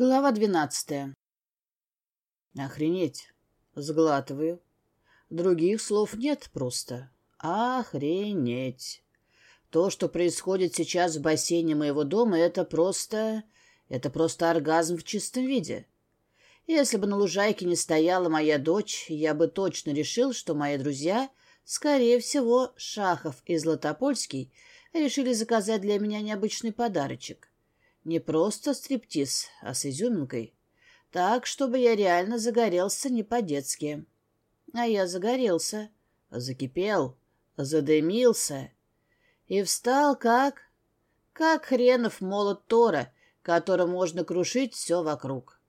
Глава двенадцатая. Охренеть. Сглатываю. Других слов нет просто. Охренеть. То, что происходит сейчас в бассейне моего дома, это просто... Это просто оргазм в чистом виде. Если бы на лужайке не стояла моя дочь, я бы точно решил, что мои друзья, скорее всего, Шахов и Златопольский, решили заказать для меня необычный подарочек. Не просто стриптиз, а с изюминкой. Так, чтобы я реально загорелся не по-детски. А я загорелся, закипел, задымился. И встал как... Как хренов молот Тора, которым можно крушить все вокруг.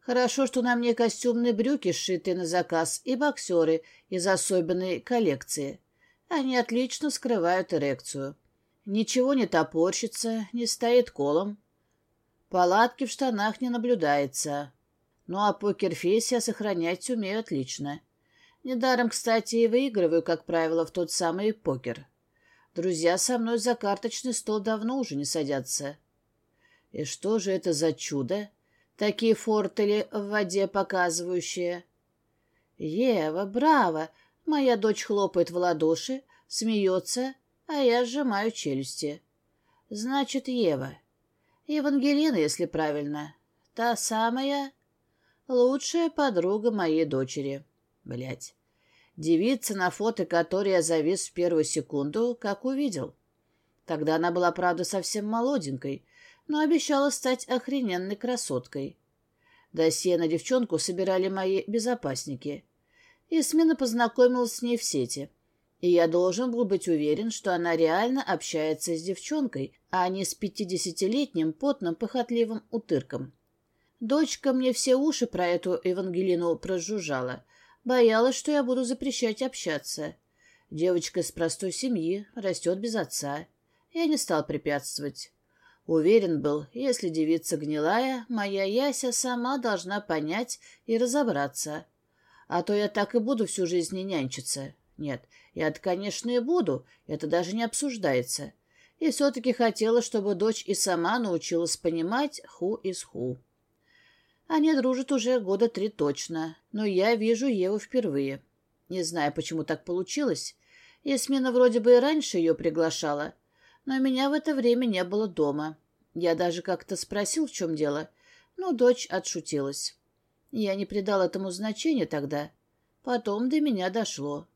Хорошо, что на мне костюмные брюки, сшитые на заказ, и боксеры из особенной коллекции. Они отлично скрывают эрекцию. Ничего не топорщится, не стоит колом. Палатки в штанах не наблюдается. Ну а покерфейс я сохранять умею отлично. Недаром, кстати, и выигрываю, как правило, в тот самый покер. Друзья со мной за карточный стол давно уже не садятся. И что же это за чудо? Такие фортели в воде показывающие. Ева, браво! Моя дочь хлопает в ладоши, смеется, а я сжимаю челюсти. Значит, Ева. Евангелина, если правильно. Та самая лучшая подруга моей дочери. Блять. Девица, на фото которой я завис в первую секунду, как увидел. Тогда она была, правда, совсем молоденькой, но обещала стать охрененной красоткой. Досье на девчонку собирали мои безопасники. И смена познакомилась с ней в сети — и я должен был быть уверен, что она реально общается с девчонкой, а не с пятидесятилетним потным похотливым утырком. Дочка мне все уши про эту Евангелину прожужжала. Боялась, что я буду запрещать общаться. Девочка из простой семьи, растет без отца. Я не стал препятствовать. Уверен был, если девица гнилая, моя Яся сама должна понять и разобраться. А то я так и буду всю жизнь нянчиться. Нет, я-то, конечно, и буду, это даже не обсуждается. И все-таки хотела, чтобы дочь и сама научилась понимать ху из ху. Они дружат уже года три точно, но я вижу Еву впервые. Не знаю, почему так получилось. Ясмина вроде бы и раньше ее приглашала, но меня в это время не было дома. Я даже как-то спросил, в чем дело, но дочь отшутилась. Я не придал этому значения тогда. Потом до меня дошло.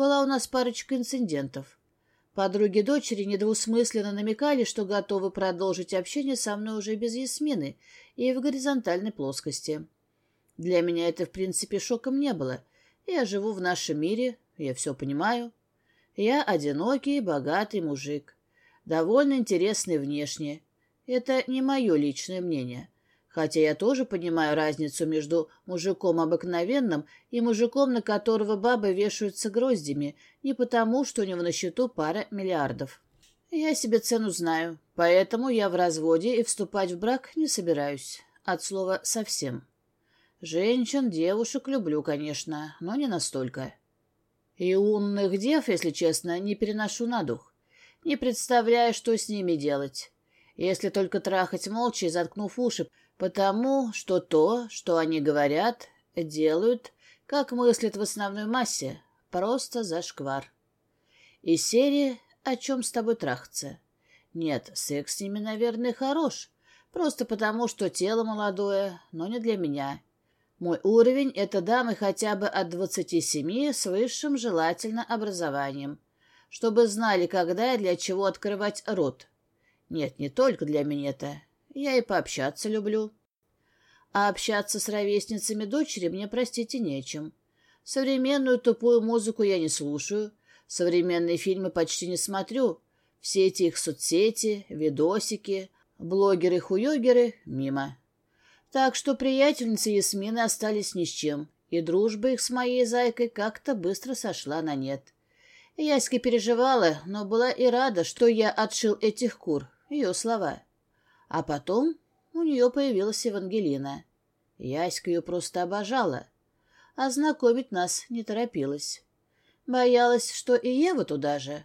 Была у нас парочка инцидентов. Подруги дочери недвусмысленно намекали, что готовы продолжить общение со мной уже без Ясмины и в горизонтальной плоскости. Для меня это, в принципе, шоком не было. Я живу в нашем мире, я все понимаю. Я одинокий, богатый мужик. Довольно интересный внешне. Это не мое личное мнение. Хотя я тоже понимаю разницу между мужиком обыкновенным и мужиком, на которого бабы вешаются гроздями, не потому, что у него на счету пара миллиардов. Я себе цену знаю, поэтому я в разводе и вступать в брак не собираюсь. От слова «совсем». Женщин, девушек люблю, конечно, но не настолько. И умных дев, если честно, не переношу на дух. Не представляю, что с ними делать. Если только трахать молча и заткнув уши, Потому что то, что они говорят, делают, как мыслят в основной массе, просто зашквар. И серии «О чем с тобой трахаться?» Нет, секс с ними, наверное, хорош, просто потому, что тело молодое, но не для меня. Мой уровень — это дамы хотя бы от двадцати семи с высшим желательно образованием, чтобы знали, когда и для чего открывать рот. Нет, не только для меня это. Я и пообщаться люблю. А общаться с ровесницами дочери мне, простите, нечем. Современную тупую музыку я не слушаю, современные фильмы почти не смотрю. Все эти их соцсети, видосики, блогеры-хуёгеры — мимо. Так что приятельницы Ясмины остались ни с чем, и дружба их с моей зайкой как-то быстро сошла на нет. Яська переживала, но была и рада, что я отшил этих кур, ее слова. А потом у нее появилась Евангелина. Яська ее просто обожала, а знакомить нас не торопилась. Боялась, что и Ева туда же.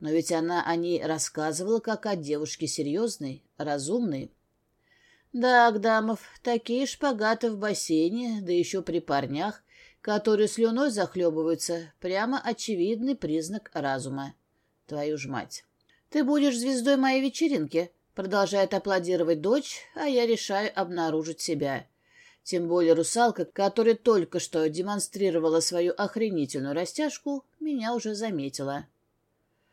Но ведь она о ней рассказывала, как о девушке серьезной, разумной. Да, Агдамов, такие шпагаты в бассейне, да еще при парнях, которые слюной захлебываются, прямо очевидный признак разума. Твою ж мать. Ты будешь звездой моей вечеринки, продолжает аплодировать дочь, а я решаю обнаружить себя. Тем более русалка, которая только что демонстрировала свою охренительную растяжку, меня уже заметила.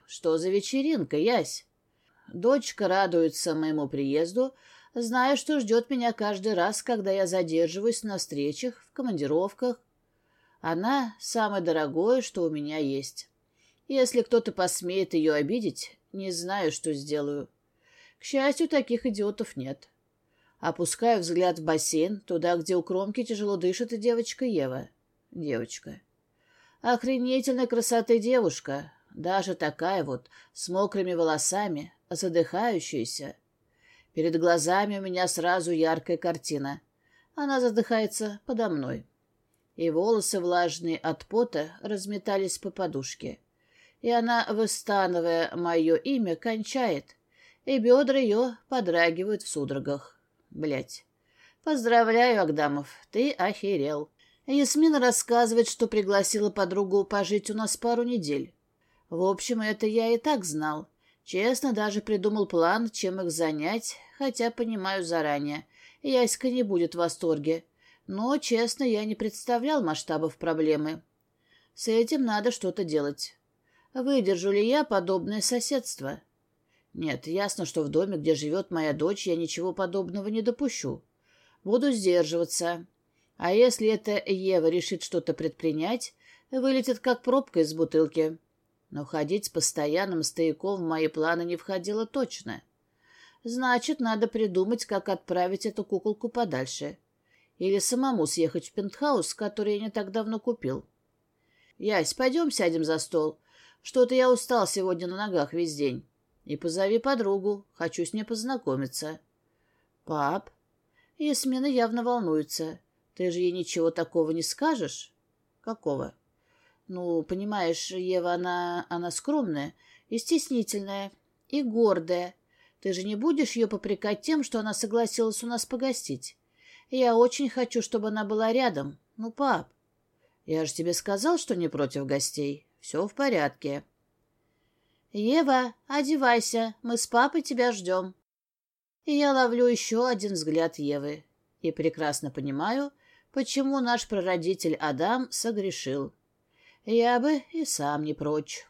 Что за вечеринка, Ясь? Дочка радуется моему приезду, зная, что ждет меня каждый раз, когда я задерживаюсь на встречах, в командировках. Она — самое дорогое, что у меня есть. Если кто-то посмеет ее обидеть, не знаю, что сделаю. К счастью, таких идиотов нет. Опускаю взгляд в бассейн, туда, где у кромки тяжело дышит и девочка Ева. Девочка. Охренительной красоты девушка. Даже такая вот, с мокрыми волосами, задыхающаяся. Перед глазами у меня сразу яркая картина. Она задыхается подо мной. И волосы, влажные от пота, разметались по подушке. И она, выстанывая мое имя, кончает, и бедра ее подрагивают в судорогах. Блять. Поздравляю, Агдамов, ты охерел. Ясмина рассказывает, что пригласила подругу пожить у нас пару недель. В общем, это я и так знал. Честно, даже придумал план, чем их занять, хотя понимаю заранее. Яська не будет в восторге. Но, честно, я не представлял масштабов проблемы. С этим надо что-то делать. Выдержу ли я подобное соседство? Нет, ясно, что в доме, где живет моя дочь, я ничего подобного не допущу. Буду сдерживаться. А если эта Ева решит что-то предпринять, вылетит как пробка из бутылки. Но ходить с постоянным стояком в мои планы не входило точно. Значит, надо придумать, как отправить эту куколку подальше. Или самому съехать в пентхаус, который я не так давно купил. Ясь, пойдем сядем за стол. Что-то я устал сегодня на ногах весь день. И позови подругу, хочу с ней познакомиться. Пап, Ясмина явно волнуется. Ты же ей ничего такого не скажешь? Какого? Ну, понимаешь, Ева, она, она скромная и стеснительная, и гордая. Ты же не будешь ее попрекать тем, что она согласилась у нас погостить? Я очень хочу, чтобы она была рядом. Ну, пап, я же тебе сказал, что не против гостей. Все в порядке. «Ева, одевайся, мы с папой тебя ждем». И я ловлю еще один взгляд Евы и прекрасно понимаю, почему наш прародитель Адам согрешил. Я бы и сам не прочь.